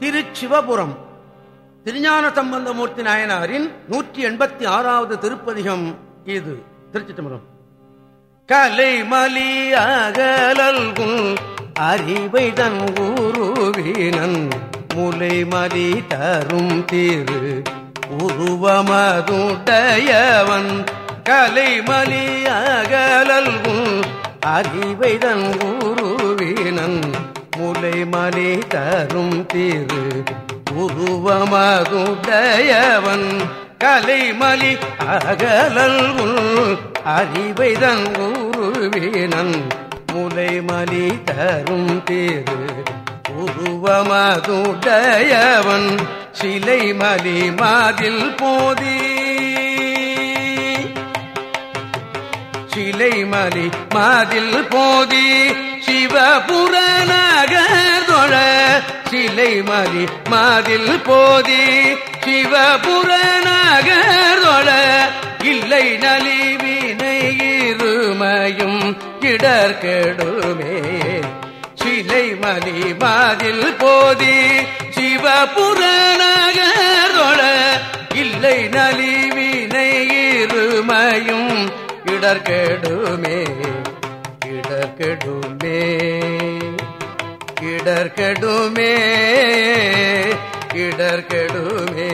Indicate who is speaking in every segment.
Speaker 1: திருச்சிவபுரம். திருஞான சம்பந்தமூர்த்தி நாயனாரின் நூற்றி எண்பத்தி ஆறாவது திருப்பதிகம் இது. திருச்சி தம்பரம் கலை மலி அகலல்குள் அறிவை தன் குருவினன் முலை மலி தரும் தீரு உருவமதுடையவன் கலை மலி அறிவை தன் குருவினன் முலை மலி தரும் திரு உருவமதுடையவன் கலைமலி அகலல் அறிவை தன் உருவினன். முலைமலி தரும் திரு உருவமதுடையவன் சிலைமலி மாதில் போதி. சிலைமலி மாதில் போதி. சிவபுர நகர்தொழ சிலைமலி மாதில் போதி சிவபுர நகர்தொழ இல்லை நலிவினை இருமையும் சிலை மதி மாதில் போதி சிவபுர நகர்தொழ இல்லை நலிவினை இருமையும் இடர்கெடுமே இடர்கெடுமே இடர்கெடுமே இடர்கெடுமே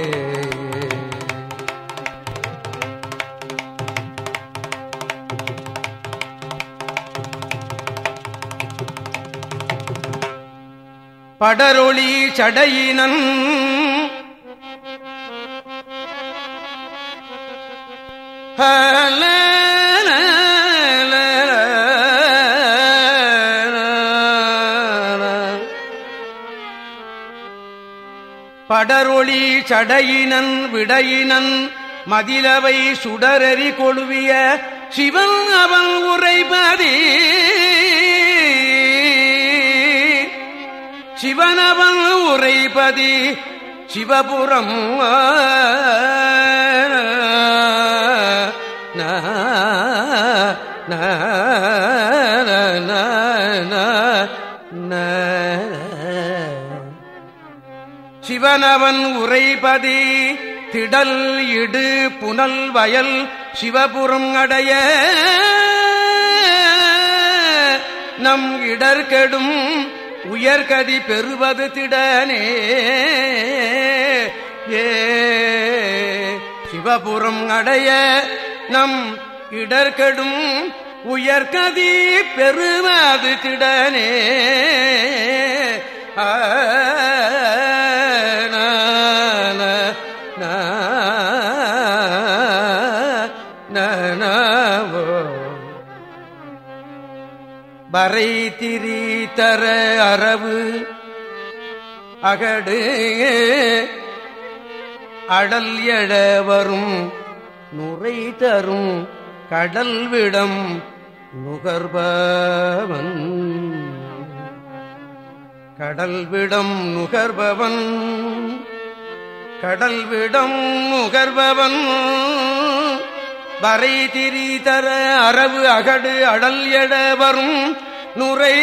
Speaker 1: படரொளி சடையினன் படரொளி சடையினன் விடையினன் மதிலவை சுடரறி கொழுவிய சிவன் அவன் உரைபதி சிவனவன் உரைபதி சிவபுரம் சிவனவன் உரைபதி திடல் இடு புனல் வயல் சிவபுரம் அடைய. நம் இடர்கெடும் உயர்கதி பெறுவது திடனே. ஏ சிவபுரம் அடைய. நம் இடர்கெடும் உயர்கதி பெறுவது திடனே. ஆ வரை திரி தர அரவு அகடு அடல் எழ வரும் நுரை தரும் கடல் விடம் நுகர்பவன். கடல் விடம் நுகர்பவன். கடல் விடம் நுகர்பவன். வரை திரி தர அரவு அகடு அடல் எட வரும். நுரை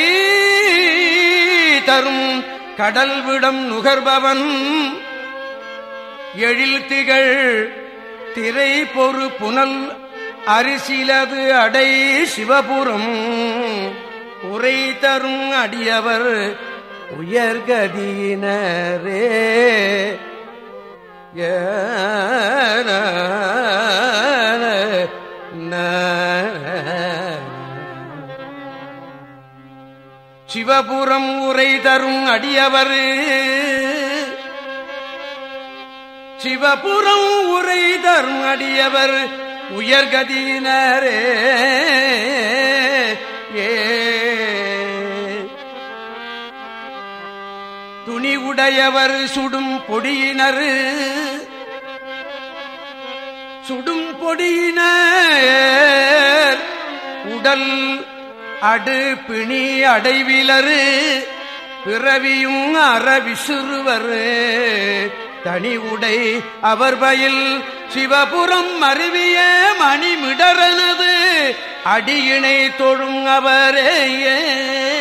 Speaker 1: தரும் கடல் விடம் நுகர்பவன். எழில் திகழ் திரை பொறு புனல் அரிசிலது அடை சிவபுரம். உரை தரும் அடியவர் உயர்கதியினரே. சிவபுரம் உரை தரும் அடியவர். சிவபுரம் உரை தரும் அடியவர். உயர்கதியினரே. ஏ உடையவர் சுடும் பொடியினர். சுடும் பொடியினர். உடல் அடு பிணி அடைவிலரு. பிறவியும் அறவிசுறுவர் தனி உடை அவர் பயில் சிவபுரம் அருவிய மணிமிடரனது அடியினை தொழும் அவரேயே.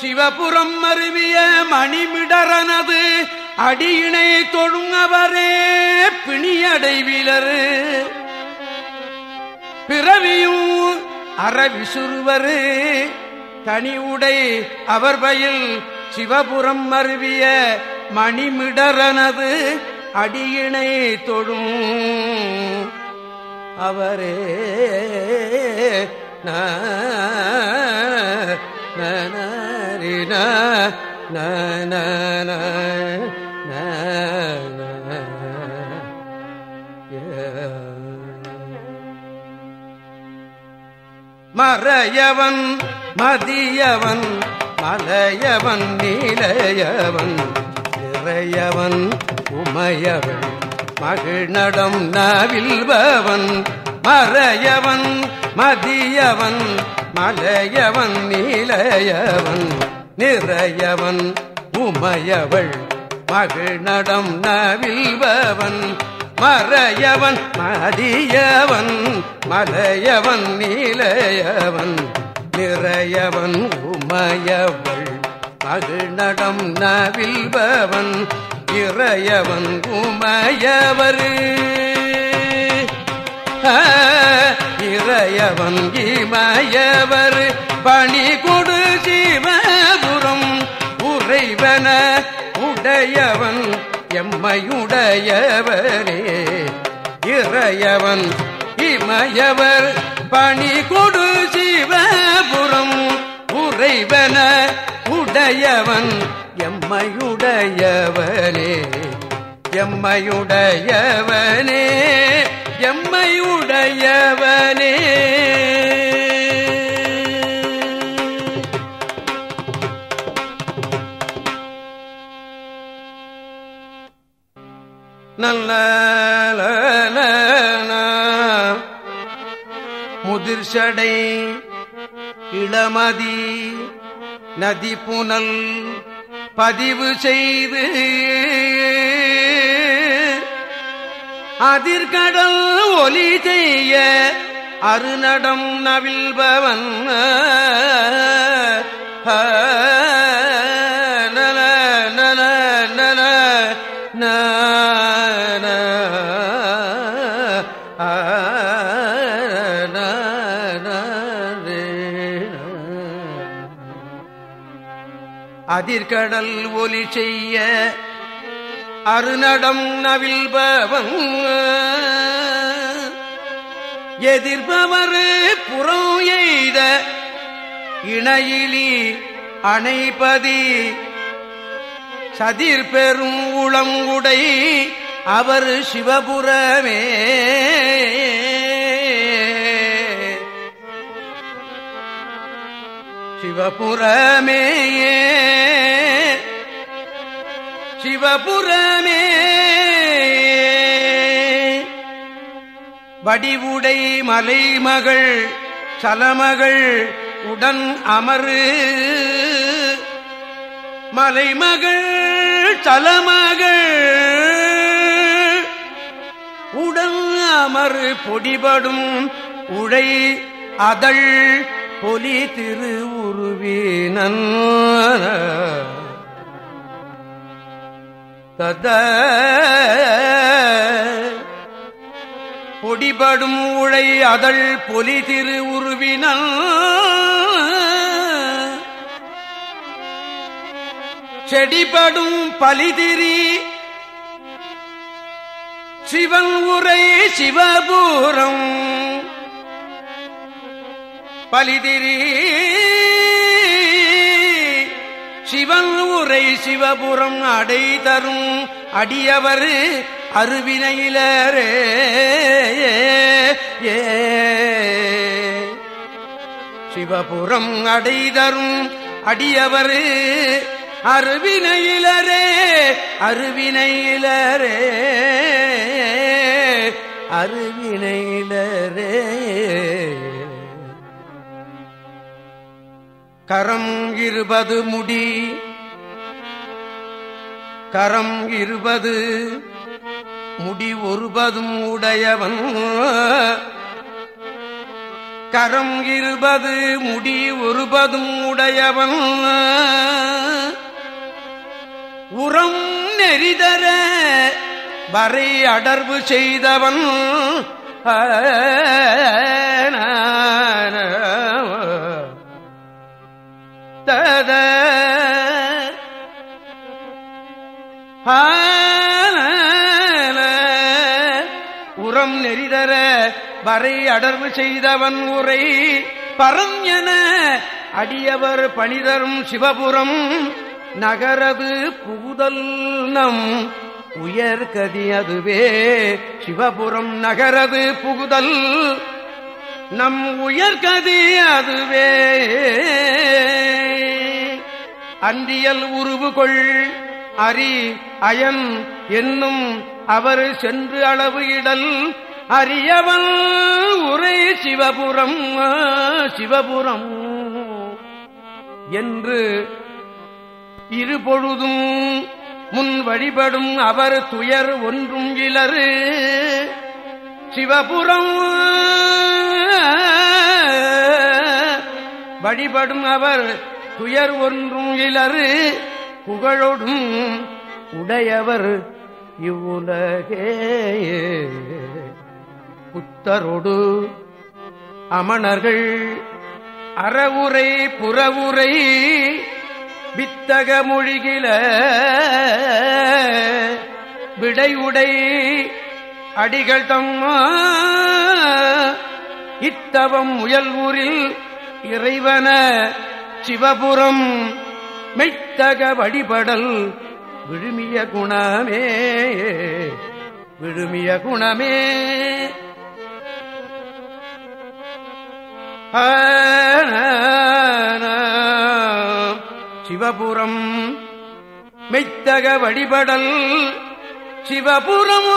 Speaker 1: சிவபுரம் அருவிய மணிமிடரனது அடியினை தொழுங்கவரே பிணியடைவிலர் பிறவியும் அறவிசுறுவர் தனி உடை அவர் பயில் சிவபுரம் அருவிய மணிமிடரனது அடியினை தொழும் அவரே. நரின மறையவன் மதியவன் மலையவன் நீலையவன் இறையவன் உமையவன் மகிழ்நடம் நவில்பவன் மறையவன் மதியவன் மலையவன் நீலையவன் நிறையவன் உமையவள் மகிழ்நடம் நவில்பவன் மறையவன் மதியவன் மலையவன் நீலையவன். நிறையவன் உமையவள் மகிழ்நடம் நவில்பவன் இறையவன் உமையவர். இறையவன் இமயவர். பணி கொடு இறையவன் எம்மையுடையவரே. இறையவன் இமயவர் பணி கொடு சிவபுரம் உறைவன உடையவன் எம்மையுடையவனே. எம்மையுடையவனே எம்மையுடையவனே. நல்ல முதிர்ஷடை இளமதி நதி புனல் பதிவு செய்து அதிர்கடல் ஒலி செய்ய அருநடம் நவில்பவன் அதிர்கடல் ஒலி செய்ய அருநடம் நவில்பவன் எதிர்பவர் புறம் எய்த இணையிலி அணைபதி சதிர் பெரும் உளங்குடை அவர் சிவபுரமே. சிவபுரமேயே. சிவபுரமே வடிவுடை மலைமகள் சலமகள் உடன் அமரு மலைமகள் சலமகள் உடன் அமரு பொடிபடும் உழை அதழ் பொலி திரு தத பொடிபடும் உழை அதழ் பொலி திரு செடிபடும் பலிதிரி சிவன் உரை சிவபூரம். பலிதிரி சிவன் உரை சிவபுரம் அடை தரும் அடியவர் அருவினையிலரே. ஏ. சிவபுரம் அடை தரும் அடியவர் அருவினையிலரே. அருவினையிலரே. அருவினையிலரே. கரம் இருபது முடி. கரம் இருபது முடி ஒருபதும் உடையவன். கரம் இருபது முடி ஒருபதும் உடையவன். உரம் நெறிதர வரை அடர்வு செய்தவன். தத உரம் நெறிதர வரை அடர்வு செய்தவன் உரை பரஞ்சன அடியவர் பணிதரும் சிவபுரம் நகரது புகுதல் நம் உயர்கதி அதுவே. சிவபுரம் நகரது புகுதல் நம் உயர்கதி அதுவே. அன்றியல் உருவுகொள் அரி அயன் என்னும் அவர் சென்று அளவு இடல் அரியவன் உரை சிவபுரம் சிவபுரம். என்று இருபொழுதும் முன் வழிபடும் அவர் துயர் ஒன்றும் இலரு சிவபுரம் வழிபடும் அவர் துயர் ஒன்றும் இலறு புகழொடும் உடையவர் இவ்வுலகே. புத்தரொடு அமணர்கள் அறவுரை புறவுரை வித்தக மொழிகில விடையுடை அடிகள் தம்மா. இத்தவம் முயல்வூரில் இறைவன சிவபுரம் மெய்த்தக வழிபடல் விழுமிய குணமே விழுமிய குணமே. சிவபுரம் மெய்த்தக வழிபடல் சிவபுரம்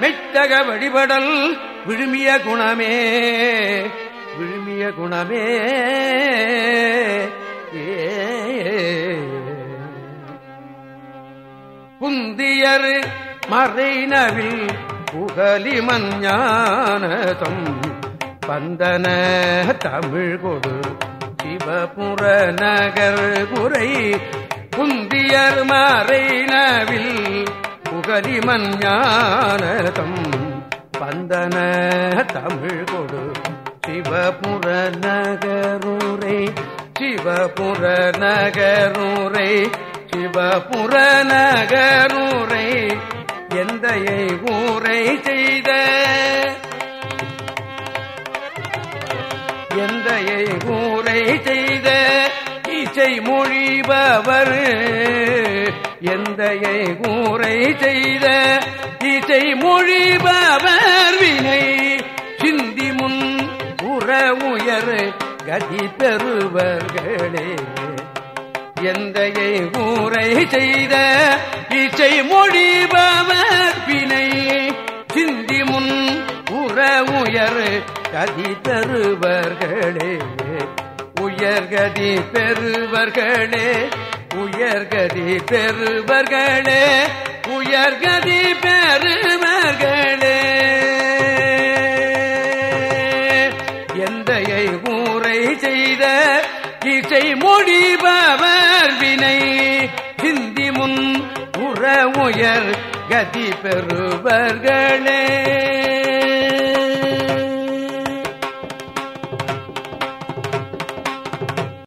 Speaker 1: மெய்த்தக வழிபடல் விழுமிய குணமே. விழுமிய குணமே. புந்தியர் மறைனவில் புகலி மஞ்ஞானதம் பந்தன தமிழ் கொடு சிவபுர நகர் குறை. புந்தியர் மறைனவில் புகலி மஞ்ஞானதம் பந்தன தமிழ் கொடு சிவபுர நகருரை சிவபுர நகருரை சிவபுர நகருரை எந்தையை ஊரை செய்த எந்தையை ஊரை செய்த இசை மொழிபவர் எந்தையை ஊரை செய்த இசை மொழிபவர். உயர் கதி பெறுவர்களே. எந்தையை ஊரை செய்த இசை மொழிபவர் வினை. சிந்தி முன் உற உயர் கதி பெறுவர்களே. உயர்கதி பெறுவர்களே உயர்கதி பெறுவர்களே. உயர்கதி பெறுவர்களே. கதி பெறுவர்களே.